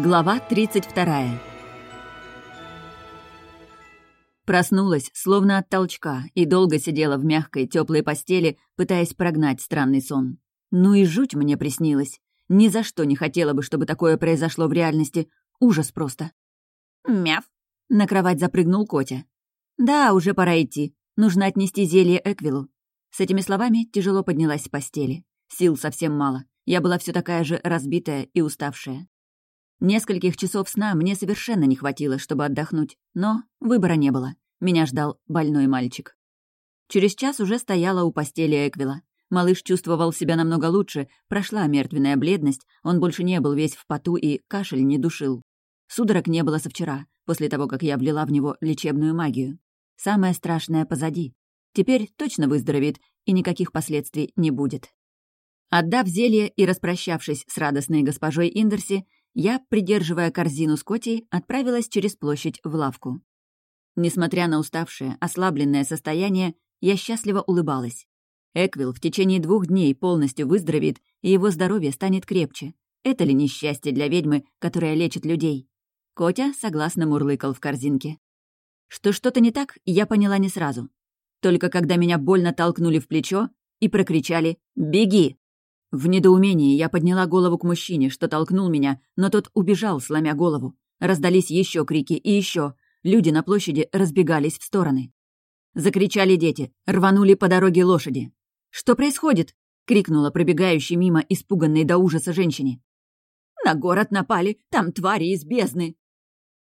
Глава 32. Проснулась, словно от толчка, и долго сидела в мягкой, теплой постели, пытаясь прогнать странный сон. Ну и жуть мне приснилась. Ни за что не хотела бы, чтобы такое произошло в реальности. Ужас просто. «Мяв!» — на кровать запрыгнул Котя. «Да, уже пора идти. Нужно отнести зелье Эквилу». С этими словами тяжело поднялась с постели. Сил совсем мало. Я была все такая же разбитая и уставшая. Нескольких часов сна мне совершенно не хватило, чтобы отдохнуть, но выбора не было. Меня ждал больной мальчик. Через час уже стояла у постели Эквила. Малыш чувствовал себя намного лучше, прошла мертвенная бледность, он больше не был весь в поту и кашель не душил. Судорог не было со вчера, после того, как я влила в него лечебную магию. Самое страшное позади. Теперь точно выздоровеет, и никаких последствий не будет. Отдав зелье и распрощавшись с радостной госпожой Индерси, я, придерживая корзину с котей, отправилась через площадь в лавку. Несмотря на уставшее, ослабленное состояние, я счастливо улыбалась. Эквил в течение двух дней полностью выздоровеет, и его здоровье станет крепче. Это ли несчастье для ведьмы, которая лечит людей? Котя согласно мурлыкал в корзинке. Что что-то не так, я поняла не сразу. Только когда меня больно толкнули в плечо и прокричали «Беги!». В недоумении я подняла голову к мужчине, что толкнул меня, но тот убежал, сломя голову. Раздались еще крики и еще. Люди на площади разбегались в стороны. Закричали дети, рванули по дороге лошади. «Что происходит?» — крикнула пробегающей мимо испуганной до ужаса женщине. «На город напали, там твари из бездны!»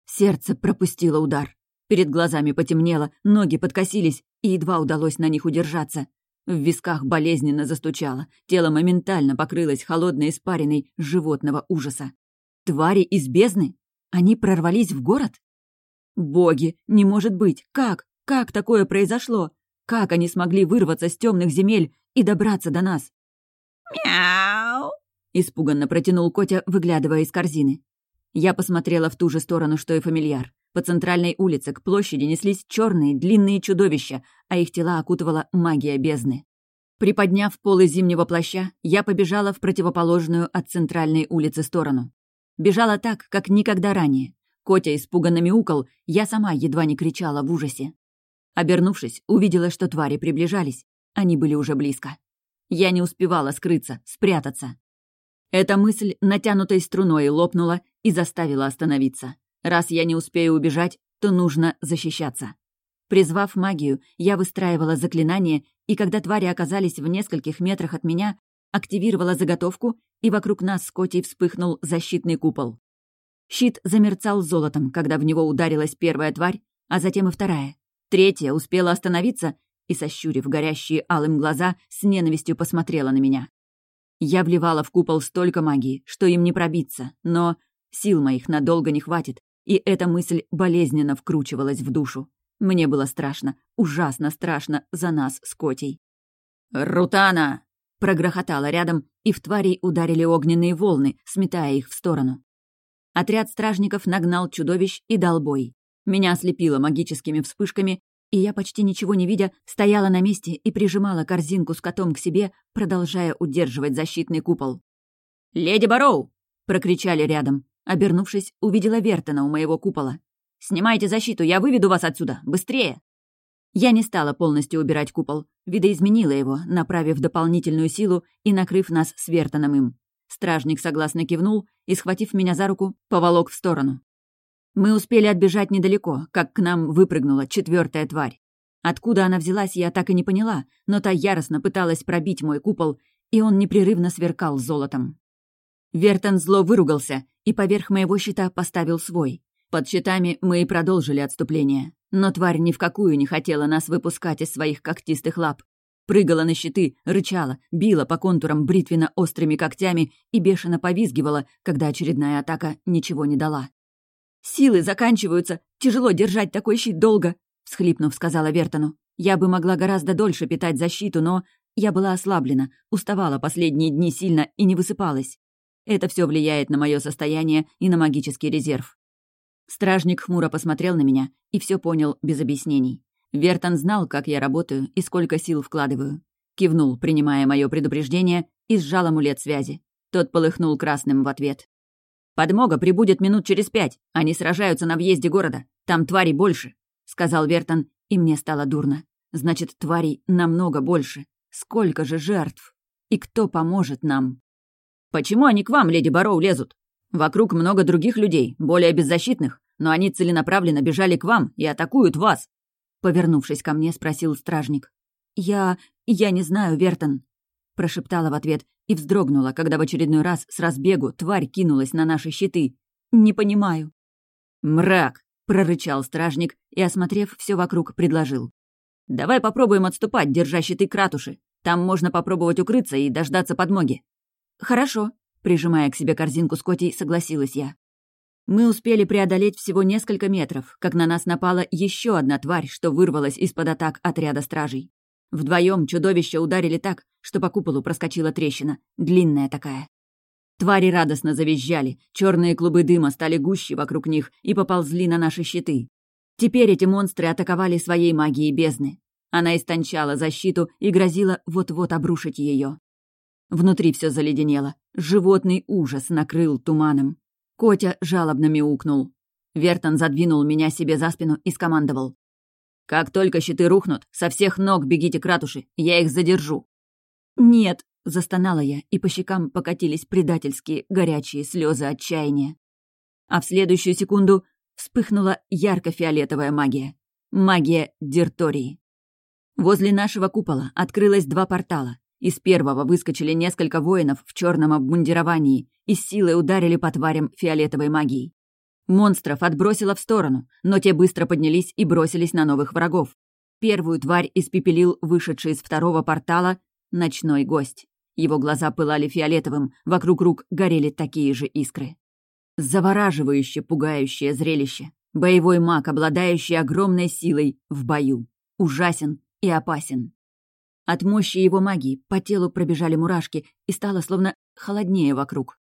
Сердце пропустило удар. Перед глазами потемнело, ноги подкосились, и едва удалось на них удержаться. В висках болезненно застучало, тело моментально покрылось холодной испариной животного ужаса. Твари из бездны? Они прорвались в город? Боги, не может быть! Как? Как такое произошло? Как они смогли вырваться с темных земель и добраться до нас? «Мяу!» — испуганно протянул Котя, выглядывая из корзины. Я посмотрела в ту же сторону, что и фамильяр. По центральной улице к площади неслись черные длинные чудовища, а их тела окутывала магия бездны. Приподняв полы зимнего плаща, я побежала в противоположную от центральной улицы сторону. Бежала так, как никогда ранее. Котя испуганно мяукал, я сама едва не кричала в ужасе. Обернувшись, увидела, что твари приближались. Они были уже близко. Я не успевала скрыться, спрятаться. Эта мысль натянутой струной лопнула и заставила остановиться. Раз я не успею убежать, то нужно защищаться. Призвав магию, я выстраивала заклинание, и когда твари оказались в нескольких метрах от меня, активировала заготовку, и вокруг нас с Котей вспыхнул защитный купол. Щит замерцал золотом, когда в него ударилась первая тварь, а затем и вторая. Третья успела остановиться и, сощурив горящие алым глаза, с ненавистью посмотрела на меня. Я вливала в купол столько магии, что им не пробиться, но сил моих надолго не хватит, и эта мысль болезненно вкручивалась в душу. Мне было страшно, ужасно страшно за нас с Котей. «Рутана!» — прогрохотала рядом, и в тварей ударили огненные волны, сметая их в сторону. Отряд стражников нагнал чудовищ и дал бой. Меня ослепило магическими вспышками, и я, почти ничего не видя, стояла на месте и прижимала корзинку с котом к себе, продолжая удерживать защитный купол. «Леди Бароу!» — прокричали рядом. Обернувшись, увидела Вертона у моего купола. «Снимайте защиту, я выведу вас отсюда! Быстрее!» Я не стала полностью убирать купол, видоизменила его, направив дополнительную силу и накрыв нас с Вертоном им. Стражник согласно кивнул и, схватив меня за руку, поволок в сторону. Мы успели отбежать недалеко, как к нам выпрыгнула четвертая тварь. Откуда она взялась, я так и не поняла, но та яростно пыталась пробить мой купол, и он непрерывно сверкал золотом. Вертон зло выругался и поверх моего щита поставил свой. Под щитами мы и продолжили отступление. Но тварь ни в какую не хотела нас выпускать из своих когтистых лап. Прыгала на щиты, рычала, била по контурам бритвенно-острыми когтями и бешено повизгивала, когда очередная атака ничего не дала. «Силы заканчиваются! Тяжело держать такой щит долго!» — всхлипнув, сказала Вертону. «Я бы могла гораздо дольше питать защиту, но я была ослаблена, уставала последние дни сильно и не высыпалась. Это все влияет на мое состояние и на магический резерв. Стражник хмуро посмотрел на меня и все понял без объяснений. Вертон знал, как я работаю и сколько сил вкладываю. Кивнул, принимая мое предупреждение, и сжал амулет связи. Тот полыхнул красным в ответ. «Подмога прибудет минут через пять. Они сражаются на въезде города. Там тварей больше», — сказал Вертон, и мне стало дурно. «Значит, тварей намного больше. Сколько же жертв? И кто поможет нам?» «Почему они к вам, леди Бароу, лезут? Вокруг много других людей, более беззащитных, но они целенаправленно бежали к вам и атакуют вас», — повернувшись ко мне, спросил стражник. «Я... я не знаю, Вертон», — прошептала в ответ и вздрогнула, когда в очередной раз с разбегу тварь кинулась на наши щиты. «Не понимаю». «Мрак!» — прорычал стражник и, осмотрев все вокруг, предложил. «Давай попробуем отступать, держа щиты кратуши. Там можно попробовать укрыться и дождаться подмоги». «Хорошо», — прижимая к себе корзинку с котей, согласилась я. Мы успели преодолеть всего несколько метров, как на нас напала еще одна тварь, что вырвалась из-под атак отряда стражей. Вдвоем чудовища ударили так, что по куполу проскочила трещина, длинная такая. Твари радостно завизжали, черные клубы дыма стали гуще вокруг них и поползли на наши щиты. Теперь эти монстры атаковали своей магией бездны. Она истончала защиту и грозила вот-вот обрушить ее. Внутри все заледенело. Животный ужас накрыл туманом. Котя жалобно мяукнул. Вертон задвинул меня себе за спину и скомандовал. Как только щиты рухнут, со всех ног бегите к ратуши, я их задержу». «Нет», — застонала я, и по щекам покатились предательские горячие слезы отчаяния. А в следующую секунду вспыхнула ярко-фиолетовая магия. Магия Диртории. Возле нашего купола открылось два портала. Из первого выскочили несколько воинов в черном обмундировании и силой ударили по тварям фиолетовой магией. Монстров отбросило в сторону, но те быстро поднялись и бросились на новых врагов. Первую тварь испепелил вышедший из второго портала ночной гость. Его глаза пылали фиолетовым, вокруг рук горели такие же искры. Завораживающе пугающее зрелище. Боевой маг, обладающий огромной силой в бою. Ужасен и опасен. От мощи его магии по телу пробежали мурашки и стало словно холоднее вокруг.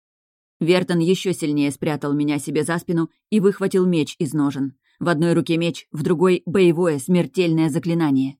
Вертон еще сильнее спрятал меня себе за спину и выхватил меч из ножен. В одной руке меч, в другой — боевое смертельное заклинание.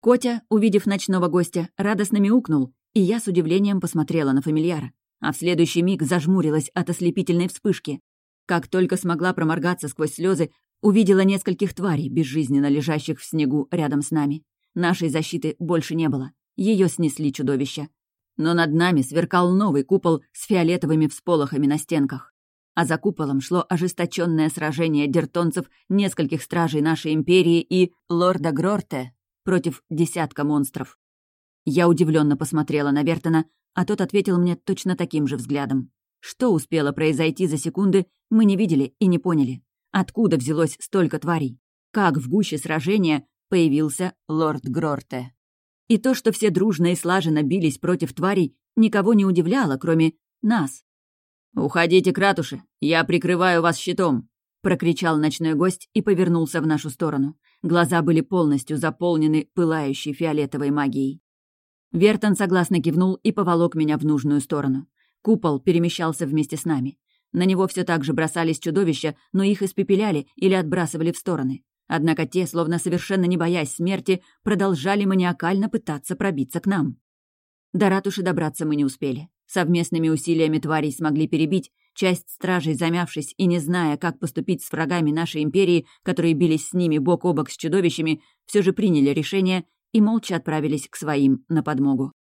Котя, увидев ночного гостя, радостно мяукнул, и я с удивлением посмотрела на фамильяра, а в следующий миг зажмурилась от ослепительной вспышки. Как только смогла проморгаться сквозь слезы, увидела нескольких тварей, безжизненно лежащих в снегу рядом с нами. Нашей защиты больше не было. Ее снесли чудовища но над нами сверкал новый купол с фиолетовыми всполохами на стенках. А за куполом шло ожесточенное сражение дертонцев, нескольких стражей нашей империи и лорда Грорте против десятка монстров. Я удивленно посмотрела на Вертона, а тот ответил мне точно таким же взглядом. Что успело произойти за секунды, мы не видели и не поняли. Откуда взялось столько тварей? Как в гуще сражения появился лорд Грорте? И то, что все дружно и слаженно бились против тварей, никого не удивляло, кроме нас. «Уходите к ратуше, я прикрываю вас щитом», — прокричал ночной гость и повернулся в нашу сторону. Глаза были полностью заполнены пылающей фиолетовой магией. Вертон согласно кивнул и поволок меня в нужную сторону. Купол перемещался вместе с нами. На него все так же бросались чудовища, но их испепеляли или отбрасывали в стороны. Однако те, словно совершенно не боясь смерти, продолжали маниакально пытаться пробиться к нам. До ратуши добраться мы не успели. Совместными усилиями тварей смогли перебить, часть стражей, замявшись и не зная, как поступить с врагами нашей империи, которые бились с ними бок о бок с чудовищами, все же приняли решение и молча отправились к своим на подмогу.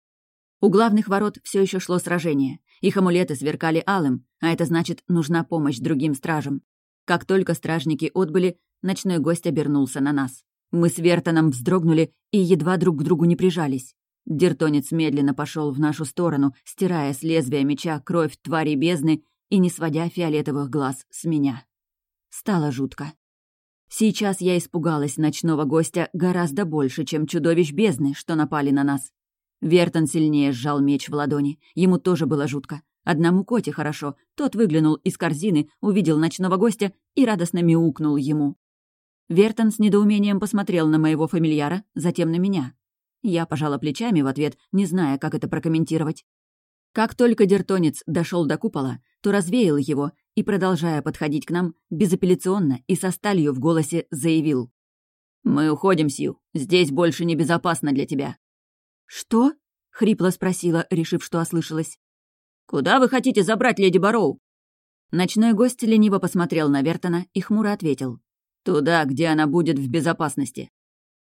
У главных ворот все еще шло сражение. Их амулеты сверкали алым, а это значит, нужна помощь другим стражам. Как только стражники отбыли, Ночной гость обернулся на нас. Мы с Вертоном вздрогнули и едва друг к другу не прижались. Дертонец медленно пошел в нашу сторону, стирая с лезвия меча кровь твари бездны и не сводя фиолетовых глаз с меня. Стало жутко. Сейчас я испугалась ночного гостя гораздо больше, чем чудовищ бездны, что напали на нас. Вертон сильнее сжал меч в ладони. Ему тоже было жутко. Одному коте хорошо. Тот выглянул из корзины, увидел ночного гостя и радостно мяукнул ему. Вертон с недоумением посмотрел на моего фамильяра, затем на меня. Я пожала плечами в ответ, не зная, как это прокомментировать. Как только дертонец дошел до купола, то развеял его и, продолжая подходить к нам, безапелляционно и со сталью в голосе заявил. «Мы уходим, Сью. Здесь больше небезопасно для тебя». «Что?» — хрипло спросила, решив, что ослышалась. «Куда вы хотите забрать леди Бароу?» Ночной гость лениво посмотрел на Вертона и хмуро ответил. «Туда, где она будет в безопасности».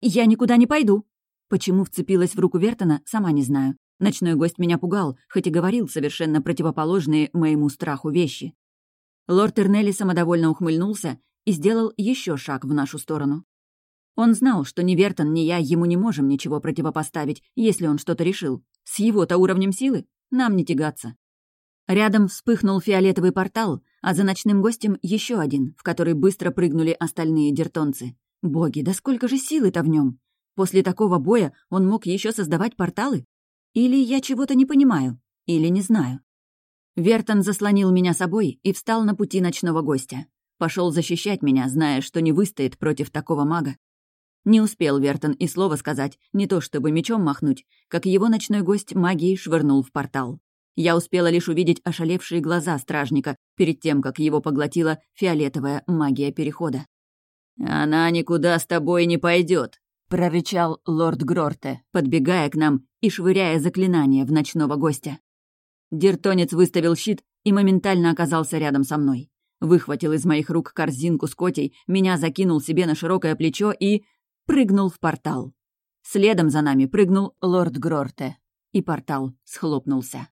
«Я никуда не пойду». Почему вцепилась в руку Вертона, сама не знаю. Ночной гость меня пугал, хоть и говорил совершенно противоположные моему страху вещи. Лорд Эрнелли самодовольно ухмыльнулся и сделал еще шаг в нашу сторону. Он знал, что ни Вертон, ни я ему не можем ничего противопоставить, если он что-то решил. С его-то уровнем силы нам не тягаться. Рядом вспыхнул фиолетовый портал, а за ночным гостем еще один, в который быстро прыгнули остальные дертонцы. Боги, да сколько же силы-то в нем! После такого боя он мог еще создавать порталы? Или я чего-то не понимаю, или не знаю. Вертон заслонил меня собой и встал на пути ночного гостя. Пошел защищать меня, зная, что не выстоит против такого мага. Не успел Вертон и слова сказать, не то чтобы мечом махнуть, как его ночной гость магией швырнул в портал. Я успела лишь увидеть ошалевшие глаза стражника перед тем, как его поглотила фиолетовая магия перехода. «Она никуда с тобой не пойдет, прорычал лорд Грорте, подбегая к нам и швыряя заклинание в ночного гостя. Дертонец выставил щит и моментально оказался рядом со мной. Выхватил из моих рук корзинку с котей, меня закинул себе на широкое плечо и прыгнул в портал. Следом за нами прыгнул лорд Грорте, и портал схлопнулся.